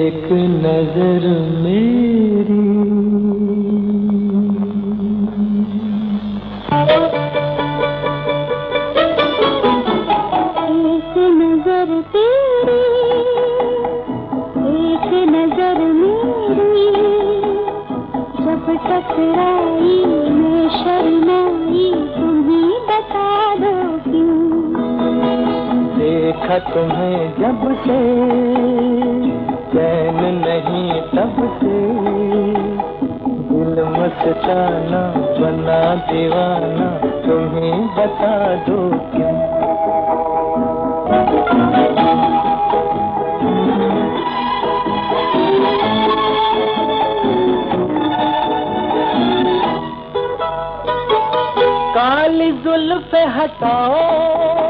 एक नज़र मेरी। एक नज़र तेरी एक नज़र मेरी। जब टकराई मैं शर्माई तुम्हें बता दो क्यों? तुम्हें जब से चैन नहीं तब से दिल मचाना बना दीवाना, तुम्हें बता दो क्या? काली जुल्फ हटाओ।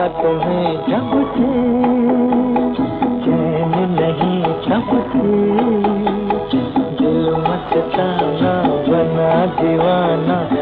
देखा तुम्हें जब से चैन नहीं जब से दिल मस्ताना बना दीवाना